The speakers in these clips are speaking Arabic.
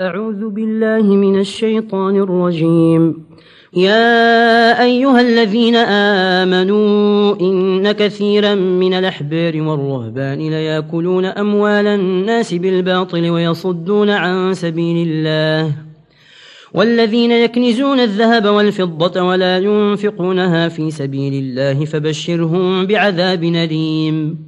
أعوذ بالله من الشيطان الرجيم. يا أيها الذين آمنوا إن كثيرا من الأحبار والرهبان ليأكلون أموال الناس بالباطل ويصدون عن سبيل الله. والذين يكنزون الذهب والفضة ولا ينفقونها في سبيل الله فبشرهم بعذاب نليم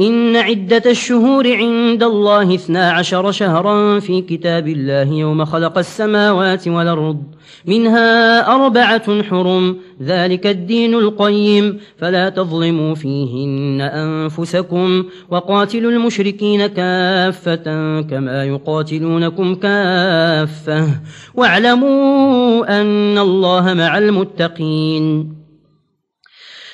إن عدة الشهور عند الله اثنى عشر شهرا في كتاب الله يوم خلق السماوات والأرض منها أربعة حرم ذلك الدين القيم فلا تظلموا فيهن أنفسكم وقاتلوا المشركين كافة كما يقاتلونكم كافة واعلموا أن الله مع المتقين.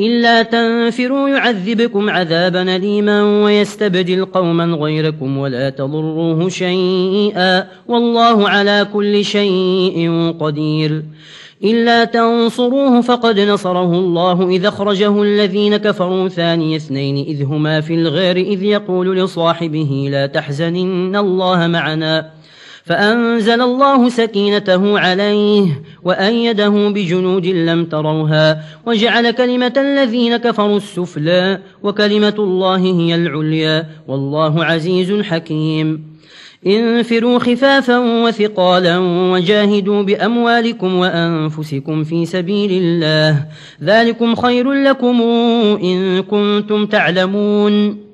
إلا تنفروا يعذبكم عذابا ليما ويستبدل قوما غيركم ولا تضروه شيئا والله على كل شيء قدير إلا تنصروه فقد نصره الله إذا خرجه الذين كفروا ثاني اثنين إذ هما في الغير إذ يقول لصاحبه لا تحزنن الله معنا فأنزل الله سكينته عليه وأيده بجنود لم تروها وجعل كلمة الذين كفروا السفلا وكلمة الله هي العليا والله عزيز حكيم. انفروا خفافا وثقالا وجاهدوا بأموالكم وأنفسكم في سبيل الله ذلكم خير لكم إن كنتم تعلمون.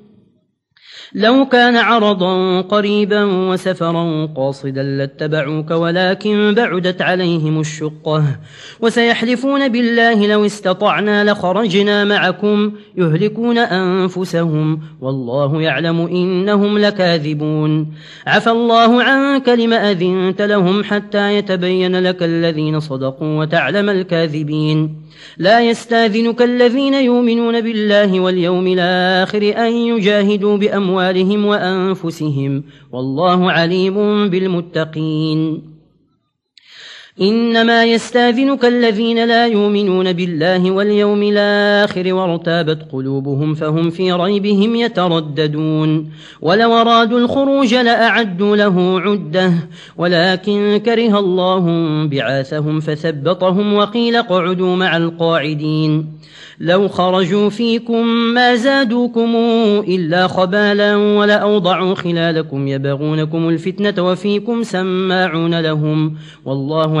لو كان عرضا قريبا وسفرا قاصدا لاتبعوك ولكن بعدت عليهم الشقة. وسيحلفون بالله لو استطعنا لخرجنا معكم يهلكون أنفسهم. والله يعلم إنهم لكاذبون. عفى الله عنك لما أذنت لهم حتى يتبين لك الذين صدقوا وتعلم الكاذبين. لا يستأذنك الذين يؤمنون بالله واليوم الآخر أن يجاهدوا بأموالهم وأنفسهم والله عليم بالمتقين إنما يستاذنك الذين لا يؤمنون بالله واليوم الآخر وارتابت قلوبهم فهم في ريبهم يترددون. ولو أرادوا الخروج لأعدوا له عدة. ولكن كره الله بعاثهم فثبطهم وقيل قعدوا مع القاعدين. لو خرجوا فيكم ما زادوكم إلا خبالا ولأوضعوا خلالكم يبغونكم الفتنة وفيكم سماعون لهم. والله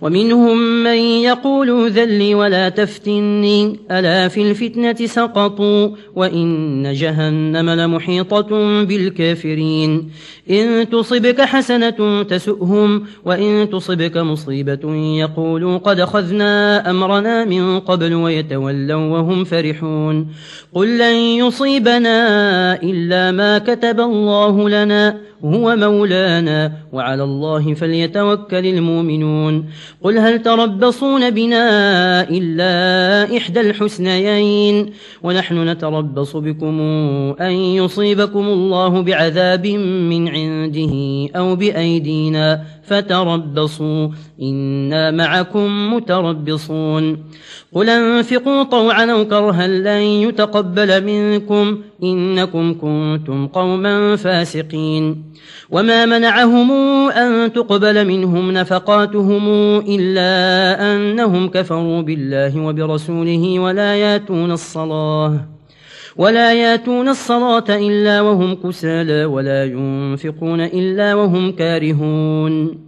ومنهم من يقول ذل ولا تفتني ألا في الفتنة سقطوا وإن جهنم لمحيطة بالكافرين. إن تصبك حسنة تسؤهم وإن تصبك مصيبة يقولوا قد خذنا أمرنا من قبل ويتولوا وهم فرحون. قل لن يصيبنا إلا ما كتب الله لنا هو مولانا وعلى الله فليتوكل المؤمنون. قل هل تربصون بنا إلا إحدى الحسنيين؟ ونحن نتربص بكم أن يصيبكم الله بعذاب من عنده أو بأيدينا. فتربصوا إنا معكم متربصون. قل أنفقوا طوعا أو كرها لن يتقبل منكم. إنكم كنتم قوما فاسقين. وما منعهم أن تقبل منهم نفقاتهم إلا أنهم كفروا بالله وبرسوله ولا ياتون الصلاة ولا ياتون الصلاة إلا وهم كسالى ولا ينفقون إلا وهم كارهون.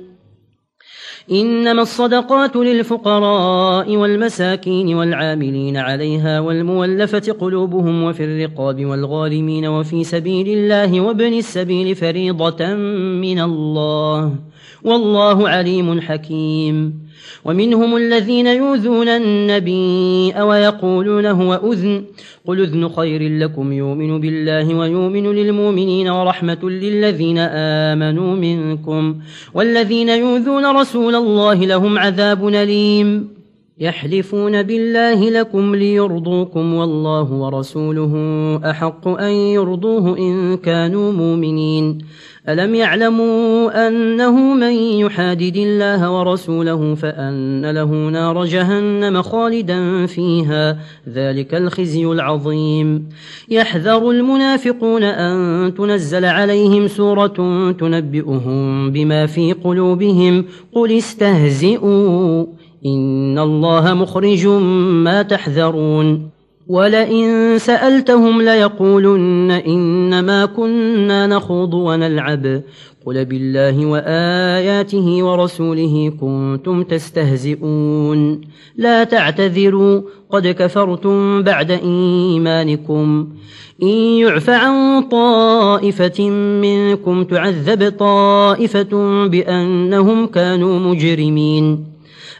إنما الصدقات للفقراء والمساكين والعاملين عليها والمولفة قلوبهم وفي الرقاب والغالمين وفي سبيل الله وابن السبيل فريضة من الله. والله عليم حكيم. ومنهم الذين يؤذون النبي أو يقولون هو أذن قل أذن خير لكم يؤمن بالله ويؤمن للمؤمنين ورحمة للذين آمنوا منكم والذين يؤذون رسول الله لهم عذاب نليم يحلفون بالله لكم ليرضوكم والله ورسوله أحق أن يرضوه إن كانوا مؤمنين. ألم يعلموا أنه من يحادد الله ورسوله فأن له نار جهنم خالدا فيها؟ ذلك الخزي العظيم. يحذر المنافقون أن تنزل عليهم سورة تنبئهم بما في قلوبهم. قل استهزئوا. إن الله مخرج ما تحذرون ولئن سألتهم ليقولن إنما كنا نخوض ونلعب قل بالله وآياته ورسوله كنتم تستهزئون لا تعتذروا قد كفرتم بعد إيمانكم إن يعفى عن طائفة منكم تعذب طائفة بأنهم كانوا مجرمين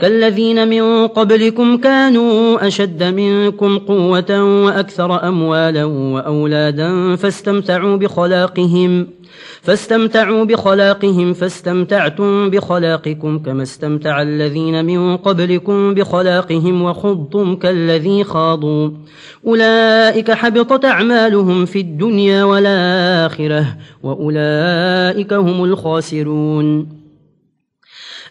كالذين من قبلكم كانوا أشد منكم قوة وأكثر أموالا وأولادا فاستمتعوا بخلاقهم فاستمتعوا بخلاقهم فاستمتعتم بخلاقكم كما استمتع الذين من قبلكم بخلاقهم وخضتم كالذي خاضوا أولئك حبطت أعمالهم في الدنيا والآخرة وأولئك هم الخاسرون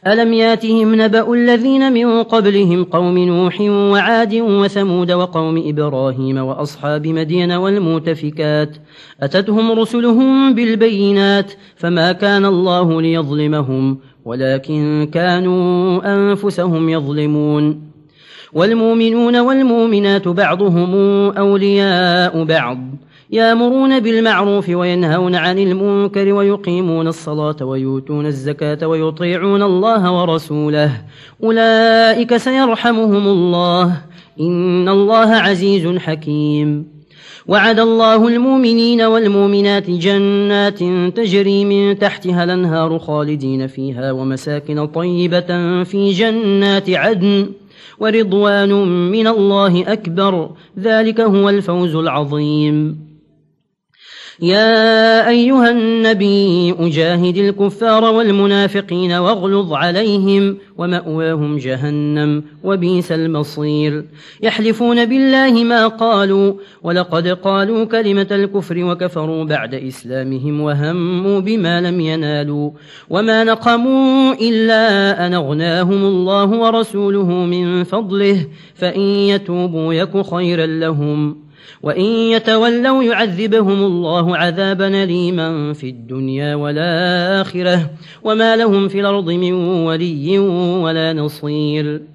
ألم ياتهم نبأ الذين من قبلهم قوم نوح وعاد وثمود وقوم إبراهيم وأصحاب مدين والموتفكات أتتهم رسلهم بالبينات فما كان الله ليظلمهم ولكن كانوا أنفسهم يظلمون والمؤمنون والمؤمنات بعضهم أولياء بعض يامرون بالمعروف وينهون عن المنكر ويقيمون الصلاة ويؤتون الزكاة ويطيعون الله ورسوله أولئك سيرحمهم الله إن الله عزيز حكيم وعد الله المؤمنين والمؤمنات جنات تجري من تحتها الأنهار خالدين فيها ومساكن طيبة في جنات عدن ورضوان من الله أكبر. ذلك هو الفوز العظيم. يا أيها النبي أجاهد الكفار والمنافقين واغلظ عليهم ومأواهم جهنم وبيس المصير. يحلفون بالله ما قالوا ولقد قالوا كلمة الكفر وكفروا بعد إسلامهم وهموا بما لم ينالوا وما نقموا إلا أن أغناهم الله ورسوله من فضله فإن يتوبوا يك خيرا لهم. وإن يتولوا يعذبهم الله عذابا ليما في الدنيا والآخرة وما لهم في الأرض من ولي ولا نصير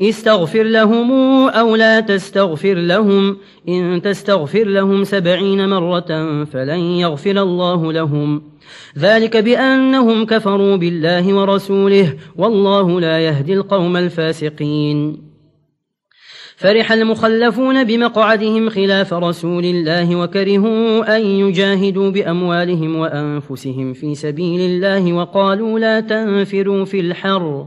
استغفر لهم أو لا تستغفر لهم إن تستغفر لهم سبعين مرة فلن يغفر الله لهم. ذلك بأنهم كفروا بالله ورسوله والله لا يهدي القوم الفاسقين. فرح المخلفون بمقعدهم خلاف رسول الله وكرهوا أن يجاهدوا بأموالهم وأنفسهم في سبيل الله وقالوا لا تنفروا في الحر.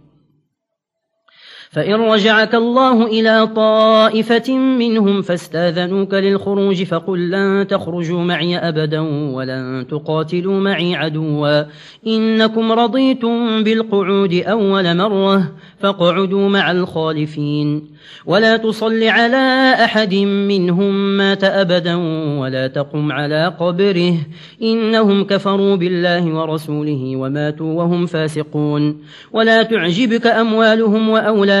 فإن رجعك الله إلى طائفة منهم فاستاذنوك للخروج فقل لن تخرجوا معي أبدا ولن تقاتلوا معي عدوا إنكم رضيتم بالقعود أول مرة فاقعدوا مع الخالفين ولا تصل على أحد منهم مات أبدا ولا تقم على قبره إنهم كفروا بالله ورسوله وماتوا وهم فاسقون ولا تعجبك أموالهم وأولادهم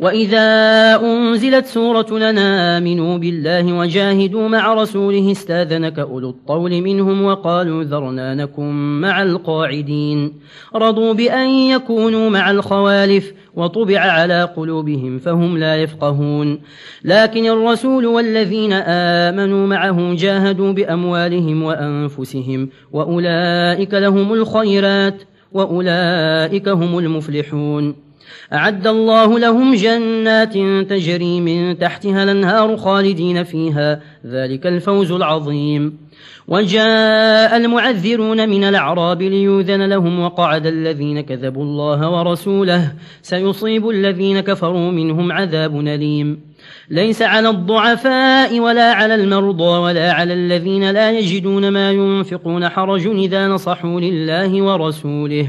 وإذا أنزلت سورة لنا آمنوا بالله وجاهدوا مع رسوله استاذنك أولو الطول منهم وقالوا ذرنانكم مع القاعدين رضوا بأن يكونوا مع الخوالف وطبع على قلوبهم فهم لا يفقهون لكن الرسول والذين آمنوا معه جاهدوا بأموالهم وأنفسهم وأولئك لهم الخيرات وأولئك هم المفلحون أعد الله لهم جنات تجري من تحتها الأنهار خالدين فيها ذلك الفوز العظيم. وجاء المعذرون من الأعراب ليوذن لهم وقعد الذين كذبوا الله ورسوله سيصيب الذين كفروا منهم عذاب أليم. ليس على الضعفاء ولا على المرضى ولا على الذين لا يجدون ما ينفقون حرج إذا نصحوا لله ورسوله.